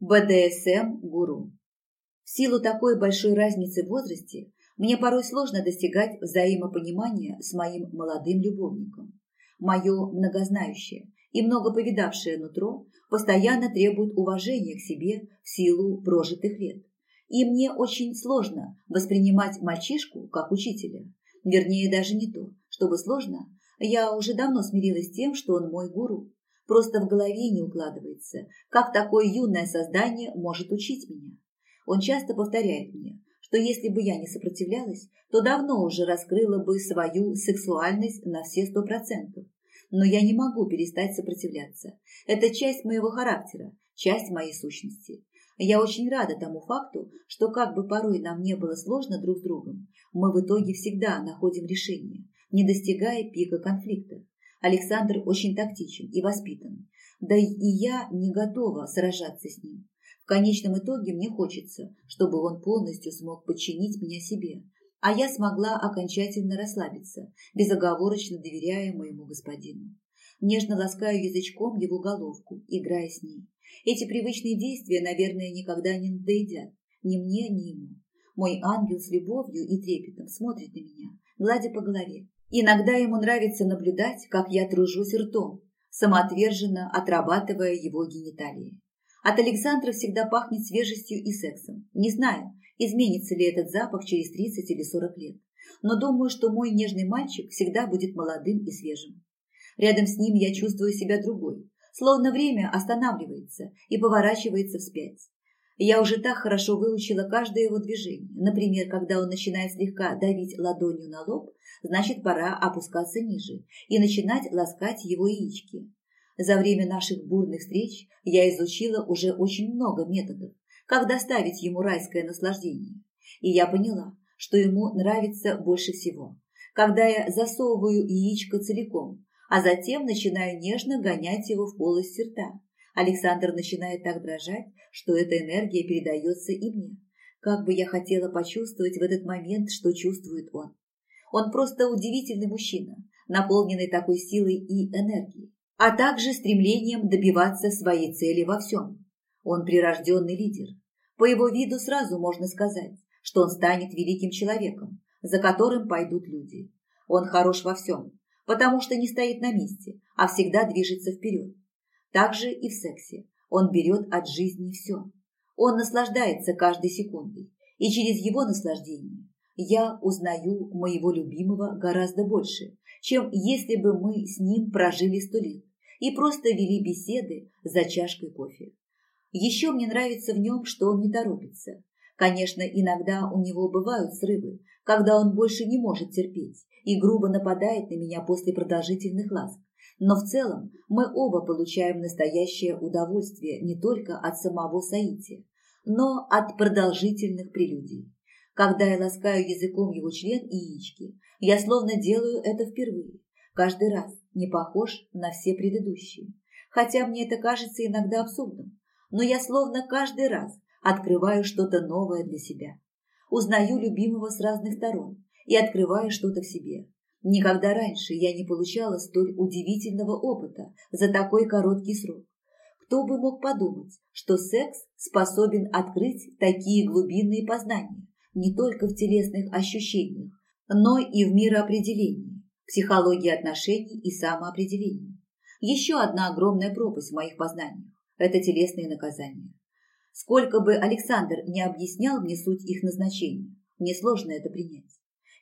БДСМ-гуру. В силу такой большой разницы в возрасте мне порой сложно достигать взаимопонимания с моим молодым любовником. Мое многознающее и много повидавшее нутро постоянно требует уважения к себе в силу прожитых лет. И мне очень сложно воспринимать мальчишку как учителя. Вернее, даже не то, чтобы сложно. Я уже давно смирилась с тем, что он мой гуру. Просто в голове не укладывается, как такое юное создание может учить меня. Он часто повторяет мне, что если бы я не сопротивлялась, то давно уже раскрыла бы свою сексуальность на все сто процентов. Но я не могу перестать сопротивляться. Это часть моего характера, часть моей сущности. Я очень рада тому факту, что как бы порой нам не было сложно друг с другом, мы в итоге всегда находим решение, не достигая пика конфликта. Александр очень тактичен и воспитан, да и я не готова сражаться с ним. В конечном итоге мне хочется, чтобы он полностью смог подчинить меня себе, а я смогла окончательно расслабиться, безоговорочно доверяя моему господину. Нежно ласкаю язычком его головку, играя с ней. Эти привычные действия, наверное, никогда не надоедят ни мне, ни ему. Мой ангел с любовью и трепетом смотрит на меня, гладя по голове. Иногда ему нравится наблюдать, как я тружусь ртом, самоотверженно отрабатывая его гениталии. От Александра всегда пахнет свежестью и сексом. Не знаю, изменится ли этот запах через 30 или 40 лет, но думаю, что мой нежный мальчик всегда будет молодым и свежим. Рядом с ним я чувствую себя другой, словно время останавливается и поворачивается вспять. Я уже так хорошо выучила каждое его движение. Например, когда он начинает слегка давить ладонью на лоб, значит, пора опускаться ниже и начинать ласкать его яички. За время наших бурных встреч я изучила уже очень много методов, как доставить ему райское наслаждение. И я поняла, что ему нравится больше всего, когда я засовываю яичко целиком, а затем начинаю нежно гонять его в полость рта. Александр начинает так дрожать, что эта энергия передается и мне. Как бы я хотела почувствовать в этот момент, что чувствует он. Он просто удивительный мужчина, наполненный такой силой и энергией, а также стремлением добиваться своей цели во всем. Он прирожденный лидер. По его виду сразу можно сказать, что он станет великим человеком, за которым пойдут люди. Он хорош во всем, потому что не стоит на месте, а всегда движется вперед. Также и в сексе. Он берет от жизни все. Он наслаждается каждой секундой, и через его наслаждение я узнаю моего любимого гораздо больше, чем если бы мы с ним прожили сто лет и просто вели беседы за чашкой кофе. Еще мне нравится в нем, что он не торопится. Конечно, иногда у него бывают срывы, когда он больше не может терпеть и грубо нападает на меня после продолжительных ласк. Но в целом мы оба получаем настоящее удовольствие не только от самого Саити, но от продолжительных прелюдий. Когда я ласкаю языком его член и яички, я словно делаю это впервые. Каждый раз не похож на все предыдущие. Хотя мне это кажется иногда абсурдным. Но я словно каждый раз открываю что-то новое для себя. Узнаю любимого с разных сторон и открываю что-то в себе. Никогда раньше я не получала столь удивительного опыта за такой короткий срок. Кто бы мог подумать, что секс способен открыть такие глубинные познания не только в телесных ощущениях, но и в мироопределении, психологии отношений и самоопределении. Еще одна огромная пропасть в моих познаниях – это телесные наказания. Сколько бы Александр не объяснял мне суть их назначения, мне сложно это принять.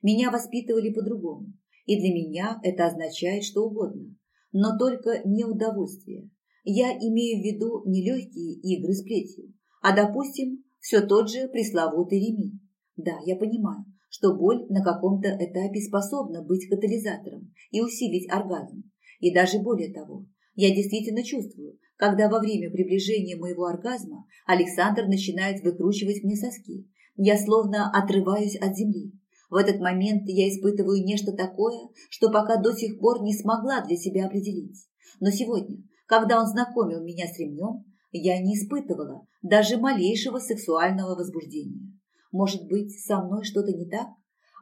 Меня воспитывали по-другому, и для меня это означает что угодно, но только не удовольствие. Я имею в виду не легкие игры с плетью, а, допустим, все тот же пресловутый ремень. Да, я понимаю, что боль на каком-то этапе способна быть катализатором и усилить оргазм. И даже более того, я действительно чувствую, когда во время приближения моего оргазма Александр начинает выкручивать мне соски. Я словно отрываюсь от земли. В этот момент я испытываю нечто такое, что пока до сих пор не смогла для себя определить. Но сегодня, когда он знакомил меня с ремнем, я не испытывала даже малейшего сексуального возбуждения. Может быть, со мной что-то не так?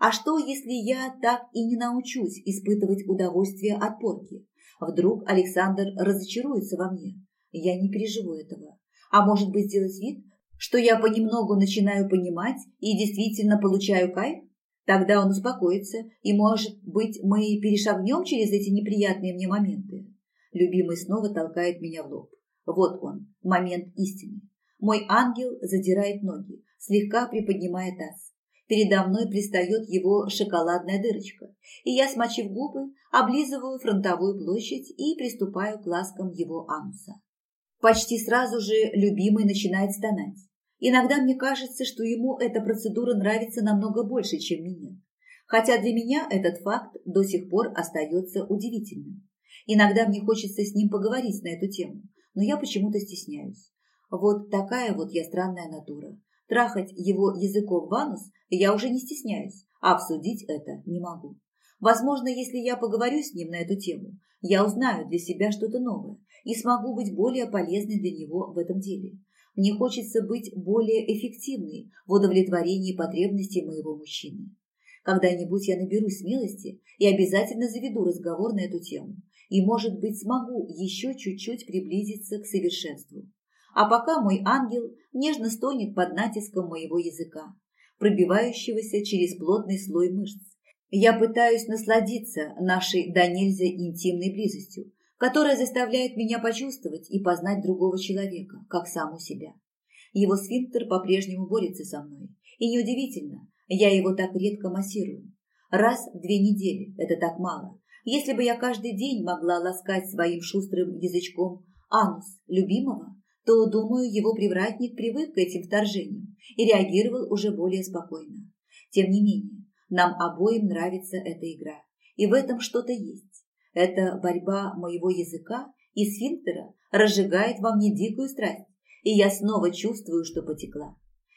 А что, если я так и не научусь испытывать удовольствие от порки? Вдруг Александр разочаруется во мне? Я не переживу этого. А может быть сделать вид, что я понемногу начинаю понимать и действительно получаю кайф? Тогда он успокоится, и, может быть, мы перешагнем через эти неприятные мне моменты. Любимый снова толкает меня в лоб. Вот он, момент истины. Мой ангел задирает ноги, слегка приподнимая таз. Передо мной пристает его шоколадная дырочка, и я, смочив губы, облизываю фронтовую площадь и приступаю к ласкам его ануса. Почти сразу же любимый начинает стонать. Иногда мне кажется, что ему эта процедура нравится намного больше, чем мне. Хотя для меня этот факт до сих пор остается удивительным. Иногда мне хочется с ним поговорить на эту тему, но я почему-то стесняюсь. Вот такая вот я странная натура. Трахать его языком в анус я уже не стесняюсь, а обсудить это не могу. Возможно, если я поговорю с ним на эту тему, я узнаю для себя что-то новое и смогу быть более полезной для него в этом деле. Мне хочется быть более эффективной в удовлетворении потребностей моего мужчины. Когда-нибудь я наберусь смелости и обязательно заведу разговор на эту тему. И, может быть, смогу еще чуть-чуть приблизиться к совершенству. А пока мой ангел нежно стонет под натиском моего языка, пробивающегося через плотный слой мышц. Я пытаюсь насладиться нашей до нельзя интимной близостью, которая заставляет меня почувствовать и познать другого человека, как саму себя. Его сфинктер по-прежнему борется со мной. И неудивительно, я его так редко массирую. Раз в две недели – это так мало. Если бы я каждый день могла ласкать своим шустрым язычком анус любимого, то, думаю, его привратник привык к этим вторжениям и реагировал уже более спокойно. Тем не менее, нам обоим нравится эта игра, и в этом что-то есть. Эта борьба моего языка и сфинктера разжигает во мне дикую страсть, и я снова чувствую, что потекла.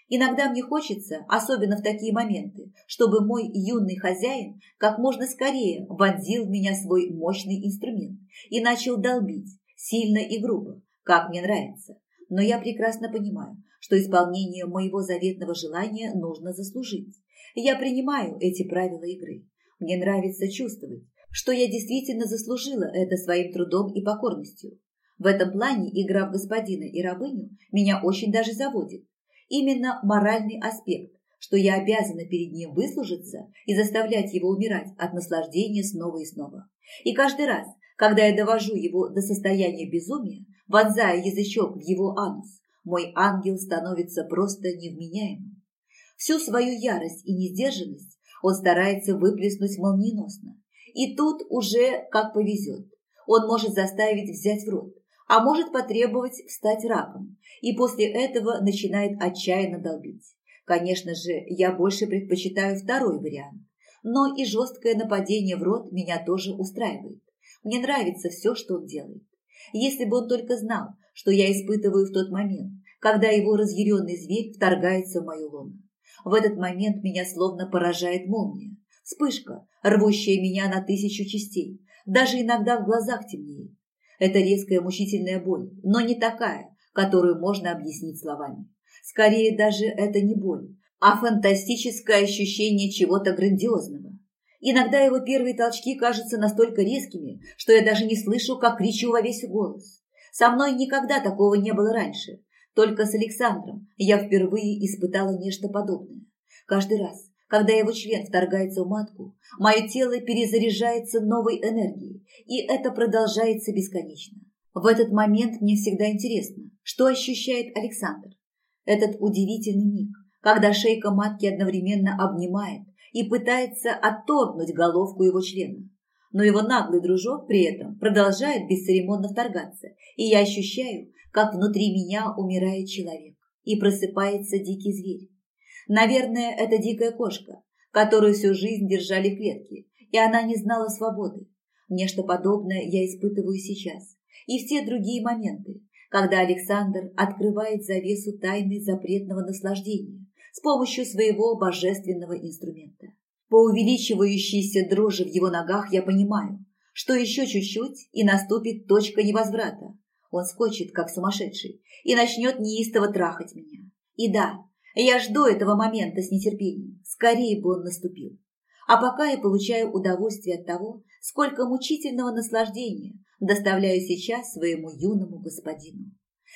Иногда мне хочется, особенно в такие моменты, чтобы мой юный хозяин как можно скорее вонзил в меня свой мощный инструмент и начал долбить, сильно и грубо, как мне нравится. Но я прекрасно понимаю, что исполнение моего заветного желания нужно заслужить. Я принимаю эти правила игры. Мне нравится чувствовать, что я действительно заслужила это своим трудом и покорностью. В этом плане игра в господина и рабыню меня очень даже заводит. Именно моральный аспект, что я обязана перед ним выслужиться и заставлять его умирать от наслаждения снова и снова. И каждый раз, когда я довожу его до состояния безумия, вонзая язычок в его анус, мой ангел становится просто невменяемым. Всю свою ярость и несдержанность он старается выплеснуть молниеносно, и тут уже как повезет. Он может заставить взять в рот, а может потребовать стать раком, и после этого начинает отчаянно долбить. Конечно же, я больше предпочитаю второй вариант, но и жесткое нападение в рот меня тоже устраивает. Мне нравится все, что он делает. Если бы он только знал, что я испытываю в тот момент, когда его разъяренный зверь вторгается в мою лоно. В этот момент меня словно поражает молния. Вспышка, рвущая меня на тысячу частей. Даже иногда в глазах темнеет. Это резкая мучительная боль, но не такая, которую можно объяснить словами. Скорее даже это не боль, а фантастическое ощущение чего-то грандиозного. Иногда его первые толчки кажутся настолько резкими, что я даже не слышу, как кричу во весь голос. Со мной никогда такого не было раньше. Только с Александром я впервые испытала нечто подобное. Каждый раз, когда его член вторгается в матку, мое тело перезаряжается новой энергией, и это продолжается бесконечно. В этот момент мне всегда интересно, что ощущает Александр. Этот удивительный миг, когда шейка матки одновременно обнимает и пытается отторгнуть головку его члена. Но его наглый дружок при этом продолжает бесцеремонно вторгаться, и я ощущаю, как внутри меня умирает человек и просыпается дикий зверь. Наверное, это дикая кошка, которую всю жизнь держали в клетке, и она не знала свободы. Нечто подобное я испытываю сейчас. И в те другие моменты, когда Александр открывает завесу тайны запретного наслаждения с помощью своего божественного инструмента. По увеличивающейся дрожи в его ногах я понимаю, что еще чуть-чуть и наступит точка невозврата. Он скочит, как сумасшедший, и начнет неистово трахать меня. И да, я жду этого момента с нетерпением. Скорее бы он наступил. А пока я получаю удовольствие от того, сколько мучительного наслаждения доставляю сейчас своему юному господину.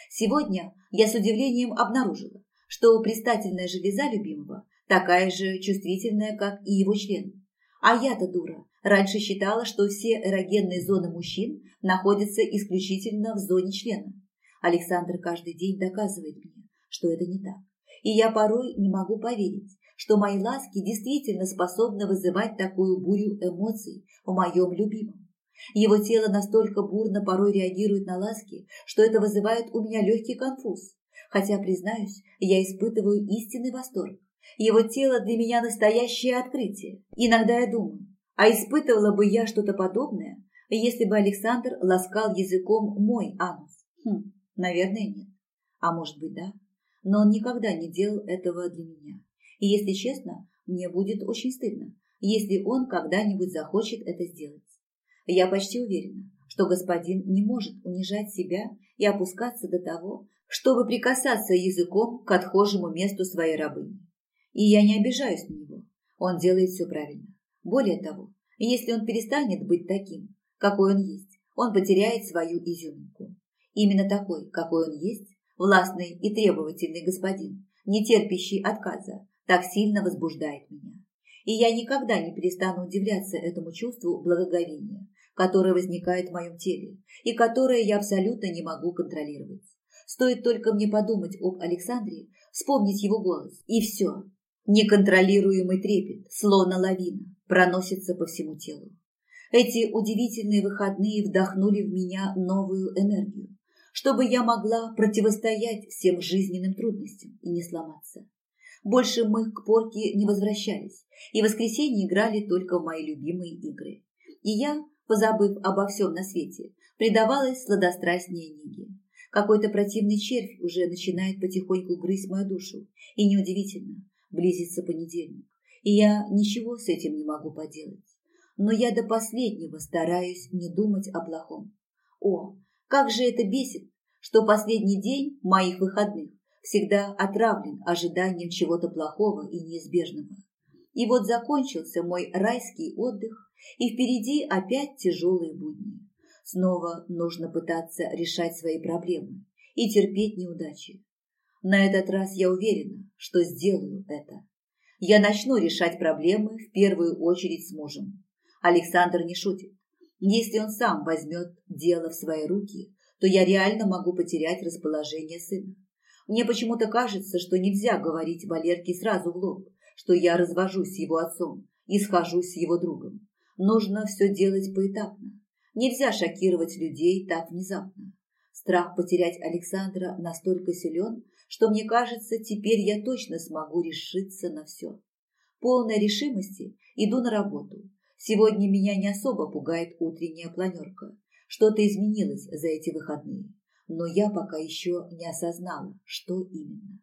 Сегодня я с удивлением обнаружила, что предстательная железа любимого такая же чувствительная, как и его член. А я-то дура, раньше считала, что все эрогенные зоны мужчин находятся исключительно в зоне члена. Александр каждый день доказывает мне, что это не так. И я порой не могу поверить, что мои ласки действительно способны вызывать такую бурю эмоций в моем любимом. Его тело настолько бурно порой реагирует на ласки, что это вызывает у меня легкий конфуз. Хотя, признаюсь, я испытываю истинный восторг. Его тело для меня настоящее открытие. Иногда я думаю, а испытывала бы я что-то подобное, если бы Александр ласкал языком мой анус? Хм, наверное, нет. А может быть, да. Но он никогда не делал этого для меня. И если честно, мне будет очень стыдно, если он когда-нибудь захочет это сделать. Я почти уверена, что господин не может унижать себя и опускаться до того, чтобы прикасаться языком к отхожему месту своей рабыни. И я не обижаюсь на него. Он делает все правильно. Более того, если он перестанет быть таким, какой он есть, он потеряет свою изюминку. Именно такой, какой он есть, властный и требовательный господин, не терпящий отказа, так сильно возбуждает меня. И я никогда не перестану удивляться этому чувству благоговения, которое возникает в моем теле и которое я абсолютно не могу контролировать. Стоит только мне подумать об Александре, вспомнить его голос, и все. Неконтролируемый трепет, словно лавина, проносится по всему телу. Эти удивительные выходные вдохнули в меня новую энергию, чтобы я могла противостоять всем жизненным трудностям и не сломаться. Больше мы к порке не возвращались, и в воскресенье играли только в мои любимые игры. И я, позабыв обо всем на свете, предавалась сладострастнее неге. Какой-то противный червь уже начинает потихоньку грызть мою душу. И неудивительно, близится понедельник, и я ничего с этим не могу поделать. Но я до последнего стараюсь не думать о плохом. О, как же это бесит, что последний день моих выходных всегда отравлен ожиданием чего-то плохого и неизбежного. И вот закончился мой райский отдых, и впереди опять тяжелые будни. Снова нужно пытаться решать свои проблемы и терпеть неудачи. На этот раз я уверена, что сделаю это. Я начну решать проблемы в первую очередь с мужем. Александр не шутит. Если он сам возьмет дело в свои руки, то я реально могу потерять расположение сына. Мне почему-то кажется, что нельзя говорить Валерке сразу в лоб, что я развожусь с его отцом и схожусь с его другом. Нужно все делать поэтапно. Нельзя шокировать людей так внезапно. Страх потерять Александра настолько силен, что мне кажется, теперь я точно смогу решиться на все. Полной решимости иду на работу. Сегодня меня не особо пугает утренняя планерка. Что-то изменилось за эти выходные, но я пока еще не осознала, что именно.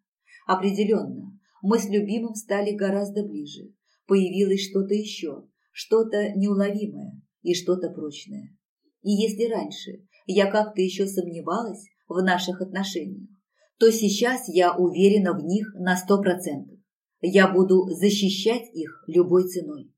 Определенно, мы с любимым стали гораздо ближе. Появилось что-то еще, что-то неуловимое и что-то прочное. И если раньше я как-то еще сомневалась в наших отношениях, то сейчас я уверена в них на сто процентов. Я буду защищать их любой ценой.